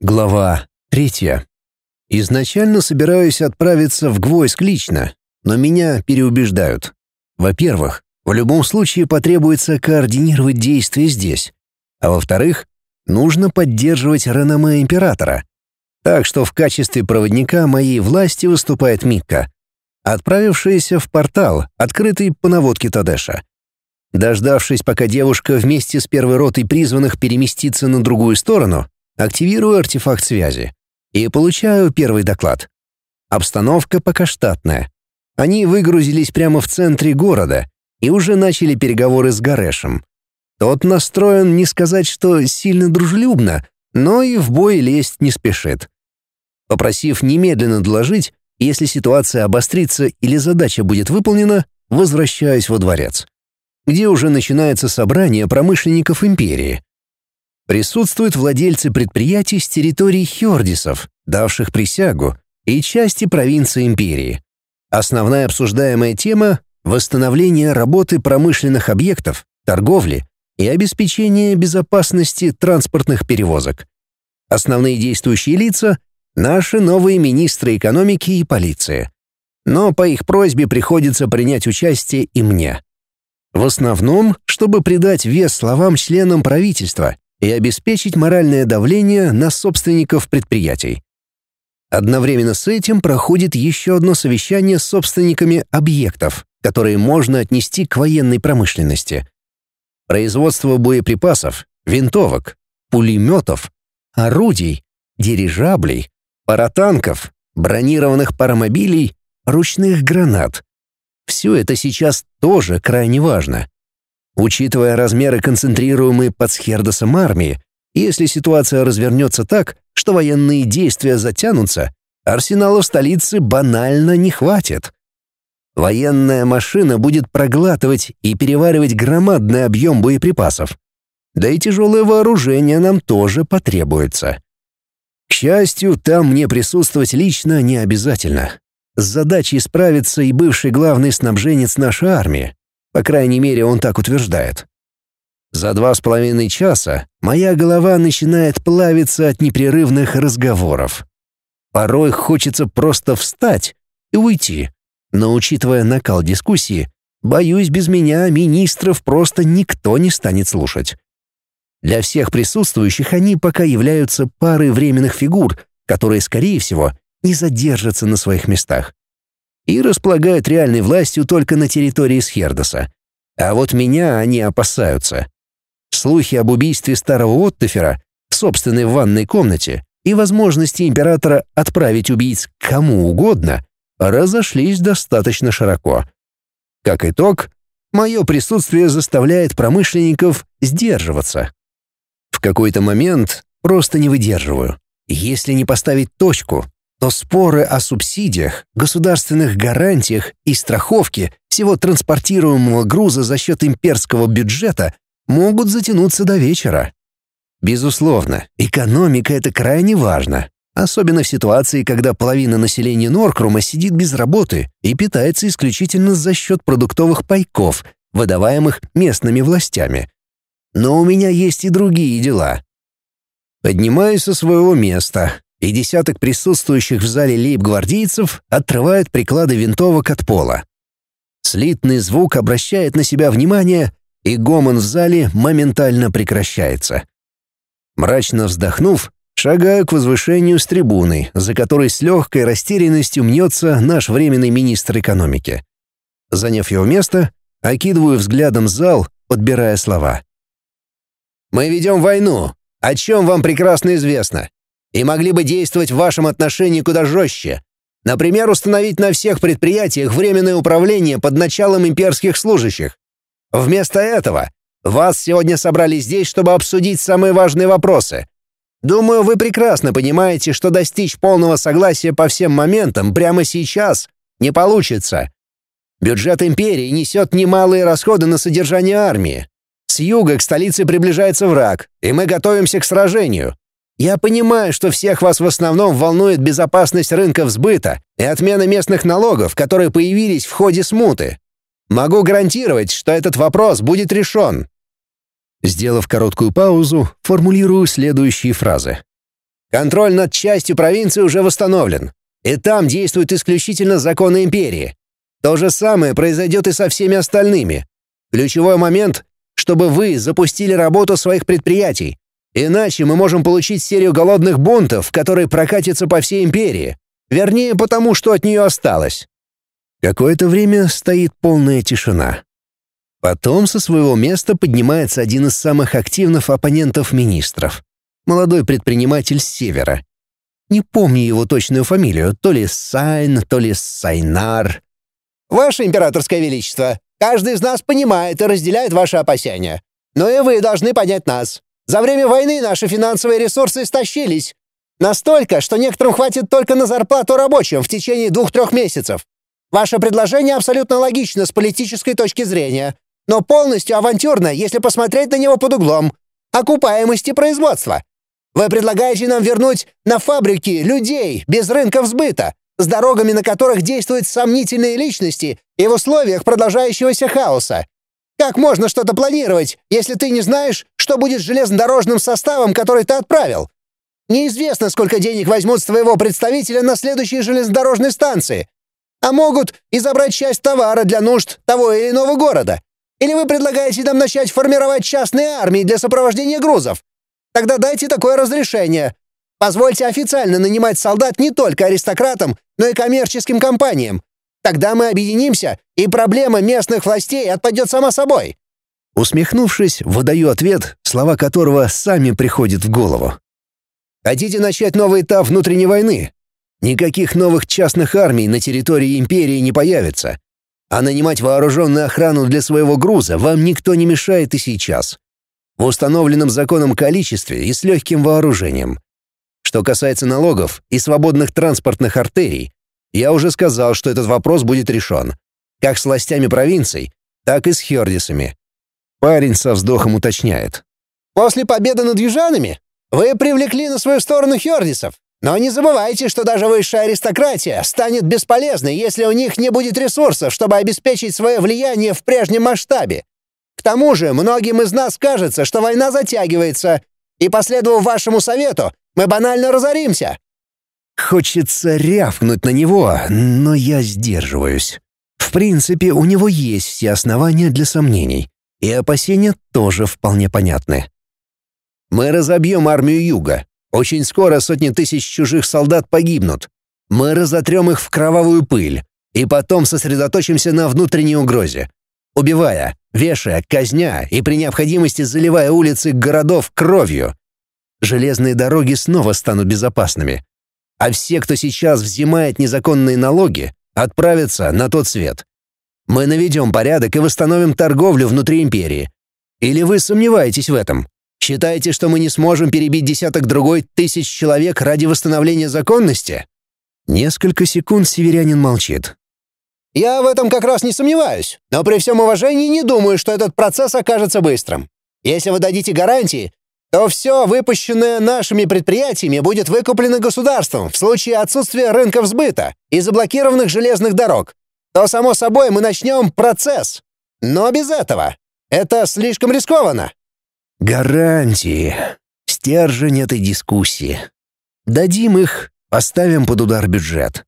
Глава третья. Изначально собираюсь отправиться в Гвоздь лично, но меня переубеждают. Во-первых, в любом случае потребуется координировать действия здесь. А во-вторых, нужно поддерживать реноме императора. Так что в качестве проводника моей власти выступает Микка, отправившаяся в портал, открытый по наводке Тадеша. Дождавшись, пока девушка вместе с первой ротой призванных переместится на другую сторону, Активирую артефакт связи и получаю первый доклад. Обстановка пока штатная. Они выгрузились прямо в центре города и уже начали переговоры с Гарешем. Тот настроен не сказать, что сильно дружелюбно, но и в бой лезть не спешит. Попросив немедленно доложить, если ситуация обострится или задача будет выполнена, возвращаюсь во дворец, где уже начинается собрание промышленников империи. Присутствуют владельцы предприятий с территории Хёрдисов, давших присягу, и части провинции империи. Основная обсуждаемая тема — восстановление работы промышленных объектов, торговли и обеспечение безопасности транспортных перевозок. Основные действующие лица — наши новые министры экономики и полиции. Но по их просьбе приходится принять участие и мне. В основном, чтобы придать вес словам членам правительства и обеспечить моральное давление на собственников предприятий. Одновременно с этим проходит еще одно совещание с собственниками объектов, которые можно отнести к военной промышленности. Производство боеприпасов, винтовок, пулеметов, орудий, дирижаблей, паратанков, бронированных паромобилей, ручных гранат. Все это сейчас тоже крайне важно. Учитывая размеры концентрируемой под Схердосом армии, если ситуация развернется так, что военные действия затянутся, арсенала в столице банально не хватит. Военная машина будет проглатывать и переваривать громадный объем боеприпасов. Да и тяжелое вооружение нам тоже потребуется. К счастью, там мне присутствовать лично не обязательно. С задачей справится и бывший главный снабженец нашей армии. По крайней мере, он так утверждает. За два с половиной часа моя голова начинает плавиться от непрерывных разговоров. Порой хочется просто встать и уйти, но, учитывая накал дискуссии, боюсь, без меня министров просто никто не станет слушать. Для всех присутствующих они пока являются парой временных фигур, которые, скорее всего, не задержатся на своих местах и располагают реальной властью только на территории Схердоса. А вот меня они опасаются. Слухи об убийстве старого Оттефера в собственной ванной комнате и возможности императора отправить убийц кому угодно разошлись достаточно широко. Как итог, мое присутствие заставляет промышленников сдерживаться. В какой-то момент просто не выдерживаю. Если не поставить точку, то споры о субсидиях, государственных гарантиях и страховке всего транспортируемого груза за счет имперского бюджета могут затянуться до вечера. Безусловно, экономика — это крайне важно, особенно в ситуации, когда половина населения Норкрума сидит без работы и питается исключительно за счет продуктовых пайков, выдаваемых местными властями. Но у меня есть и другие дела. Поднимаюсь со своего места, и десяток присутствующих в зале лейб-гвардейцев отрывают приклады винтовок от пола. Слитный звук обращает на себя внимание, и гомон в зале моментально прекращается. Мрачно вздохнув, шагаю к возвышению с трибуны, за которой с легкой растерянностью мнется наш временный министр экономики. Заняв его место, окидываю взглядом зал, подбирая слова. «Мы ведем войну, о чем вам прекрасно известно и могли бы действовать в вашем отношении куда жестче. Например, установить на всех предприятиях временное управление под началом имперских служащих. Вместо этого вас сегодня собрали здесь, чтобы обсудить самые важные вопросы. Думаю, вы прекрасно понимаете, что достичь полного согласия по всем моментам прямо сейчас не получится. Бюджет империи несет немалые расходы на содержание армии. С юга к столице приближается враг, и мы готовимся к сражению. Я понимаю, что всех вас в основном волнует безопасность рынков сбыта и отмена местных налогов, которые появились в ходе смуты. Могу гарантировать, что этот вопрос будет решен». Сделав короткую паузу, формулирую следующие фразы. Контроль над частью провинции уже восстановлен, и там действуют исключительно законы империи. То же самое произойдет и со всеми остальными. Ключевой момент, чтобы вы запустили работу своих предприятий. Иначе мы можем получить серию голодных бунтов, которые прокатятся по всей империи. Вернее, потому что от нее осталось. Какое-то время стоит полная тишина. Потом со своего места поднимается один из самых активных оппонентов министров. Молодой предприниматель с севера. Не помню его точную фамилию, то ли Сайн, то ли Сайнар. «Ваше императорское величество, каждый из нас понимает и разделяет ваши опасения. Но и вы должны понять нас. За время войны наши финансовые ресурсы истощились. Настолько, что некоторым хватит только на зарплату рабочим в течение двух-трех месяцев. Ваше предложение абсолютно логично с политической точки зрения, но полностью авантюрно, если посмотреть на него под углом окупаемости производства. Вы предлагаете нам вернуть на фабрики людей без рынков сбыта, с дорогами на которых действуют сомнительные личности и в условиях продолжающегося хаоса. Как можно что-то планировать, если ты не знаешь, что будет с железнодорожным составом, который ты отправил? Неизвестно, сколько денег возьмут с твоего представителя на следующей железнодорожной станции. А могут и забрать часть товара для нужд того или иного города. Или вы предлагаете нам начать формировать частные армии для сопровождения грузов? Тогда дайте такое разрешение. Позвольте официально нанимать солдат не только аристократам, но и коммерческим компаниям. Тогда мы объединимся, и проблема местных властей отпадет сама собой». Усмехнувшись, выдаю ответ, слова которого сами приходят в голову. «Хотите начать новый этап внутренней войны? Никаких новых частных армий на территории империи не появится. А нанимать вооруженную охрану для своего груза вам никто не мешает и сейчас. В установленном законом количестве и с легким вооружением. Что касается налогов и свободных транспортных артерий, я уже сказал, что этот вопрос будет решен. Как с властями провинций, так и с хердисами. Парень со вздохом уточняет. «После победы над южанами вы привлекли на свою сторону хердисов. Но не забывайте, что даже высшая аристократия станет бесполезной, если у них не будет ресурсов, чтобы обеспечить свое влияние в прежнем масштабе. К тому же, многим из нас кажется, что война затягивается, и, последовав вашему совету, мы банально разоримся». Хочется рявкнуть на него, но я сдерживаюсь. В принципе, у него есть все основания для сомнений, и опасения тоже вполне понятны. Мы разобьем армию Юга, очень скоро сотни тысяч чужих солдат погибнут. Мы разотрем их в кровавую пыль и потом сосредоточимся на внутренней угрозе. Убивая, вешая, казня и при необходимости заливая улицы городов кровью. Железные дороги снова станут безопасными. А все, кто сейчас взимает незаконные налоги, отправятся на тот свет. Мы наведем порядок и восстановим торговлю внутри империи. Или вы сомневаетесь в этом? Считаете, что мы не сможем перебить десяток другой тысяч человек ради восстановления законности?» Несколько секунд северянин молчит. «Я в этом как раз не сомневаюсь, но при всем уважении не думаю, что этот процесс окажется быстрым. Если вы дадите гарантии, то все, выпущенное нашими предприятиями, будет выкуплено государством в случае отсутствия рынков сбыта и заблокированных железных дорог. То, само собой, мы начнем процесс. Но без этого. Это слишком рискованно. Гарантии. Стержень этой дискуссии. Дадим их, поставим под удар бюджет.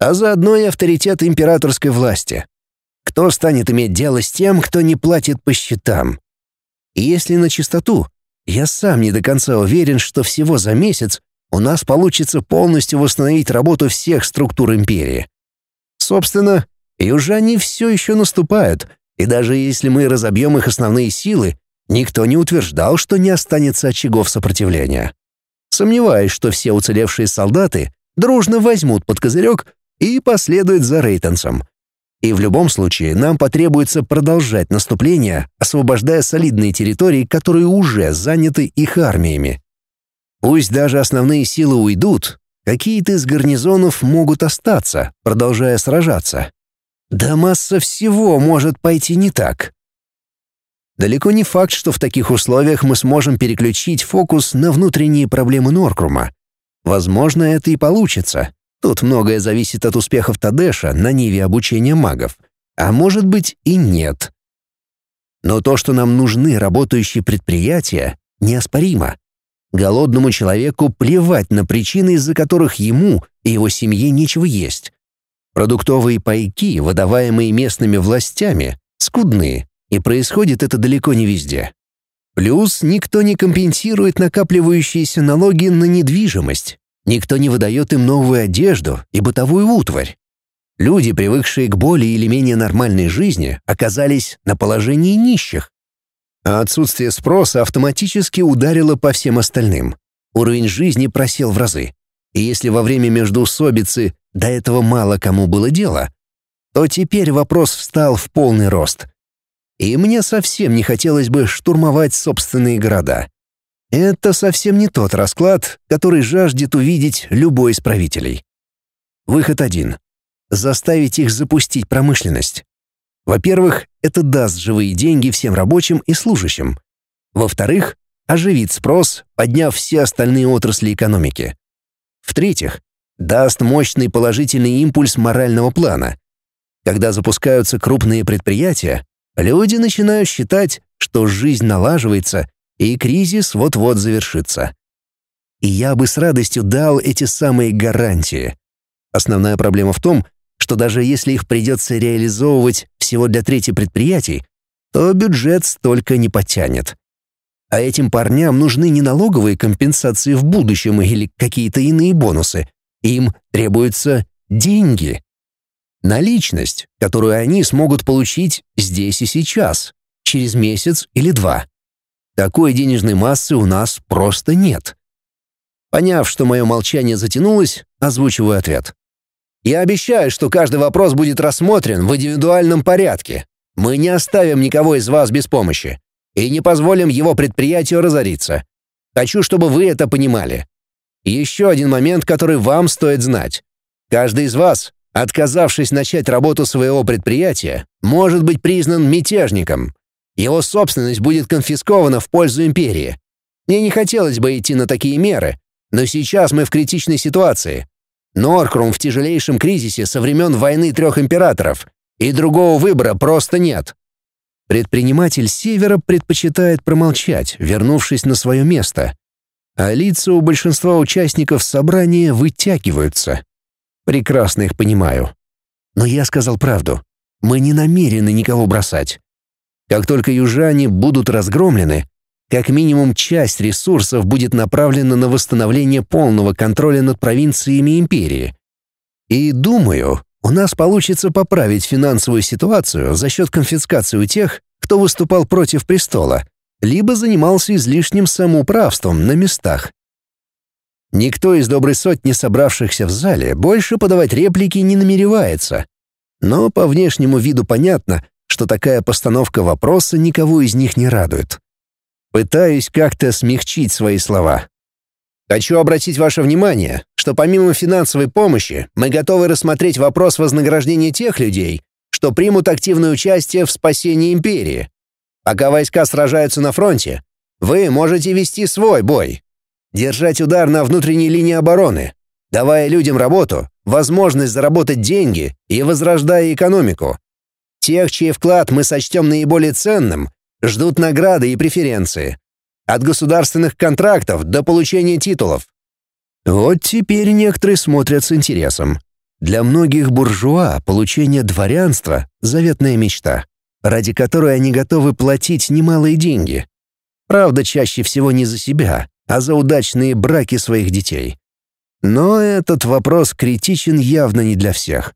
А заодно и авторитет императорской власти. Кто станет иметь дело с тем, кто не платит по счетам? И если на чистоту, я сам не до конца уверен, что всего за месяц у нас получится полностью восстановить работу всех структур империи. Собственно, и уже они все еще наступают, и даже если мы разобьем их основные силы, Никто не утверждал, что не останется очагов сопротивления. Сомневаюсь, что все уцелевшие солдаты дружно возьмут под козырек и последуют за Рейтенсом. И в любом случае нам потребуется продолжать наступление, освобождая солидные территории, которые уже заняты их армиями. Пусть даже основные силы уйдут, какие-то из гарнизонов могут остаться, продолжая сражаться. Да масса всего может пойти не так. Далеко не факт, что в таких условиях мы сможем переключить фокус на внутренние проблемы Норкрума. Возможно, это и получится. Тут многое зависит от успехов Тадеша на ниве обучения магов. А может быть и нет. Но то, что нам нужны работающие предприятия, неоспоримо. Голодному человеку плевать на причины, из-за которых ему и его семье нечего есть. Продуктовые пайки, выдаваемые местными властями, скудны, и происходит это далеко не везде. Плюс никто не компенсирует накапливающиеся налоги на недвижимость, никто не выдает им новую одежду и бытовую утварь. Люди, привыкшие к более или менее нормальной жизни, оказались на положении нищих. А отсутствие спроса автоматически ударило по всем остальным. Уровень жизни просел в разы. И если во время междоусобицы до этого мало кому было дело, то теперь вопрос встал в полный рост. И мне совсем не хотелось бы штурмовать собственные города. Это совсем не тот расклад, который жаждет увидеть любой из правителей. Выход один заставить их запустить промышленность. Во-первых, это даст живые деньги всем рабочим и служащим. Во-вторых, оживит спрос, подняв все остальные отрасли экономики. В-третьих, даст мощный положительный импульс морального плана. Когда запускаются крупные предприятия, люди начинают считать, что жизнь налаживается и кризис вот-вот завершится. И я бы с радостью дал эти самые гарантии. Основная проблема в том, что даже если их придется реализовывать всего для трети предприятий, то бюджет столько не потянет. А этим парням нужны не налоговые компенсации в будущем или какие-то иные бонусы. Им требуются деньги. Наличность, которую они смогут получить здесь и сейчас, через месяц или два. Такой денежной массы у нас просто нет. Поняв, что мое молчание затянулось, озвучиваю ответ. Я обещаю, что каждый вопрос будет рассмотрен в индивидуальном порядке. Мы не оставим никого из вас без помощи и не позволим его предприятию разориться. Хочу, чтобы вы это понимали. Еще один момент, который вам стоит знать. Каждый из вас, отказавшись начать работу своего предприятия, может быть признан мятежником. Его собственность будет конфискована в пользу империи. Мне не хотелось бы идти на такие меры, но сейчас мы в критичной ситуации. Норкрум в тяжелейшем кризисе со времен войны трех императоров, и другого выбора просто нет. Предприниматель Севера предпочитает промолчать, вернувшись на свое место. А лица у большинства участников собрания вытягиваются. Прекрасно их понимаю. Но я сказал правду. Мы не намерены никого бросать. Как только южане будут разгромлены, как минимум часть ресурсов будет направлена на восстановление полного контроля над провинциями империи. И думаю, у нас получится поправить финансовую ситуацию за счет конфискации у тех, кто выступал против престола, либо занимался излишним самоуправством на местах. Никто из доброй сотни собравшихся в зале больше подавать реплики не намеревается. Но по внешнему виду понятно, что такая постановка вопроса никого из них не радует. Пытаюсь как-то смягчить свои слова. Хочу обратить ваше внимание, что помимо финансовой помощи мы готовы рассмотреть вопрос вознаграждения тех людей, что примут активное участие в спасении империи. Пока войска сражаются на фронте, вы можете вести свой бой, держать удар на внутренней линии обороны, давая людям работу, возможность заработать деньги и возрождая экономику. Тех, чей вклад мы сочтем наиболее ценным, Ждут награды и преференции. От государственных контрактов до получения титулов. Вот теперь некоторые смотрят с интересом. Для многих буржуа получение дворянства — заветная мечта, ради которой они готовы платить немалые деньги. Правда, чаще всего не за себя, а за удачные браки своих детей. Но этот вопрос критичен явно не для всех.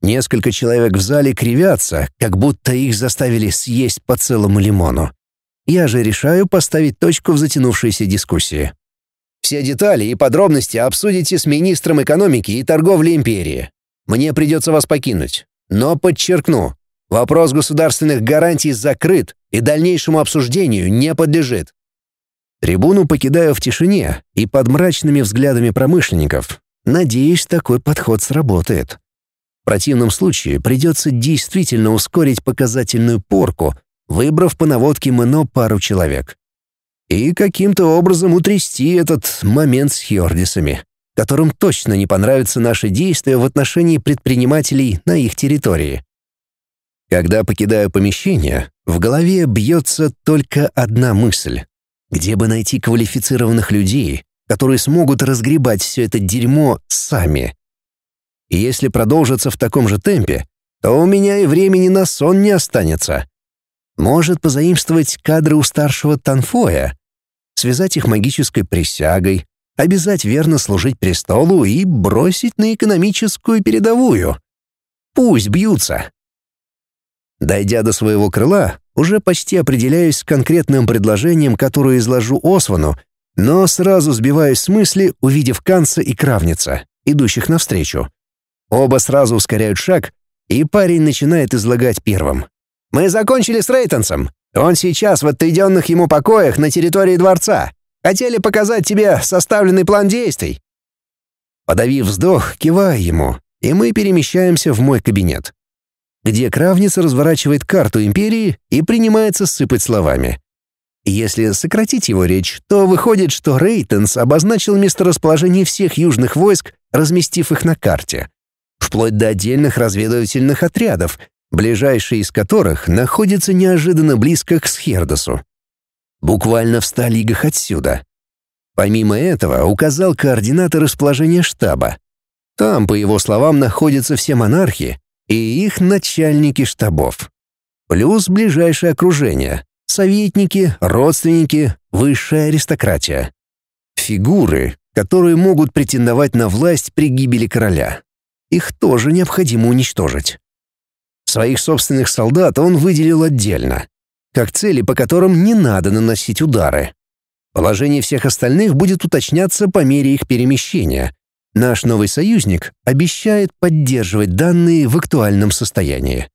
Несколько человек в зале кривятся, как будто их заставили съесть по целому лимону. Я же решаю поставить точку в затянувшейся дискуссии. Все детали и подробности обсудите с министром экономики и торговли империи. Мне придется вас покинуть. Но подчеркну, вопрос государственных гарантий закрыт и дальнейшему обсуждению не подлежит. Трибуну покидаю в тишине и под мрачными взглядами промышленников. Надеюсь, такой подход сработает противном случае придется действительно ускорить показательную порку, выбрав по наводке МНО пару человек. И каким-то образом утрясти этот момент с Хьордисами, которым точно не понравятся наши действия в отношении предпринимателей на их территории. Когда покидаю помещение, в голове бьется только одна мысль. Где бы найти квалифицированных людей, которые смогут разгребать все это дерьмо сами? И если продолжится в таком же темпе, то у меня и времени на сон не останется. Может позаимствовать кадры у старшего Танфоя, связать их магической присягой, обязать верно служить престолу и бросить на экономическую передовую. Пусть бьются. Дойдя до своего крыла, уже почти определяюсь с конкретным предложением, которое изложу Освану, но сразу сбиваюсь с мысли, увидев Канца и Кравница, идущих навстречу. Оба сразу ускоряют шаг, и парень начинает излагать первым. «Мы закончили с Рейтонсом. Он сейчас в отведенных ему покоях на территории дворца. Хотели показать тебе составленный план действий». Подавив вздох, киваю ему, и мы перемещаемся в мой кабинет, где Кравница разворачивает карту Империи и принимается сыпать словами. Если сократить его речь, то выходит, что Рейтенс обозначил месторасположение всех южных войск, разместив их на карте, вплоть до отдельных разведывательных отрядов, ближайший из которых находится неожиданно близко к Схердосу. Буквально в ста лигах отсюда. Помимо этого, указал координаты расположения штаба. Там, по его словам, находятся все монархи и их начальники штабов. Плюс ближайшее окружение, советники, родственники, высшая аристократия. Фигуры, которые могут претендовать на власть при гибели короля. Их тоже необходимо уничтожить. Своих собственных солдат он выделил отдельно, как цели, по которым не надо наносить удары. Положение всех остальных будет уточняться по мере их перемещения. Наш новый союзник обещает поддерживать данные в актуальном состоянии.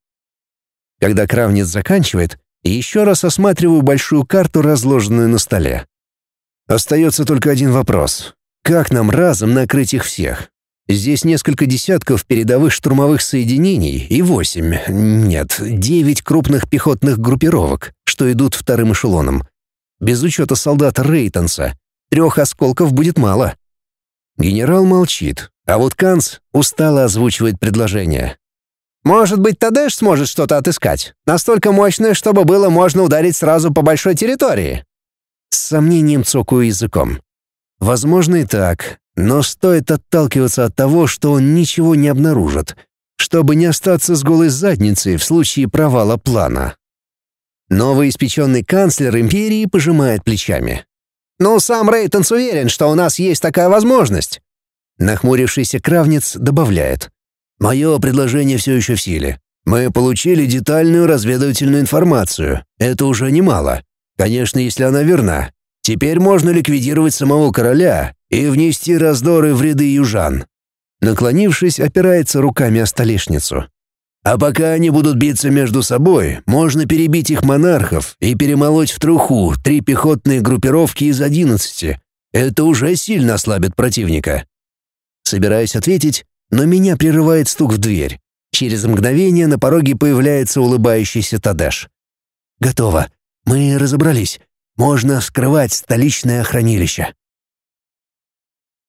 Когда Кравнец заканчивает, еще раз осматриваю большую карту, разложенную на столе. Остается только один вопрос. Как нам разом накрыть их всех? Здесь несколько десятков передовых штурмовых соединений и восемь, нет, девять крупных пехотных группировок, что идут вторым эшелоном. Без учета солдат Рейтонса, трех осколков будет мало. Генерал молчит, а вот Канц устало озвучивает предложение. «Может быть, Тадеш сможет что-то отыскать? Настолько мощное, чтобы было можно ударить сразу по большой территории?» С сомнением цокаю языком. Возможно и так, но стоит отталкиваться от того, что он ничего не обнаружит, чтобы не остаться с голой задницей в случае провала плана. Новоиспеченный канцлер империи пожимает плечами. «Ну, сам Рейтонс уверен, что у нас есть такая возможность». Нахмурившийся Кравниц добавляет. «Мое предложение все еще в силе. Мы получили детальную разведывательную информацию. Это уже немало. Конечно, если она верна. Теперь можно ликвидировать самого короля и внести раздоры в ряды южан. Наклонившись, опирается руками о столешницу. А пока они будут биться между собой, можно перебить их монархов и перемолоть в труху три пехотные группировки из одиннадцати. Это уже сильно ослабит противника. Собираюсь ответить, но меня прерывает стук в дверь. Через мгновение на пороге появляется улыбающийся Тадеш. «Готово. Мы разобрались. Можно вскрывать столичное хранилище».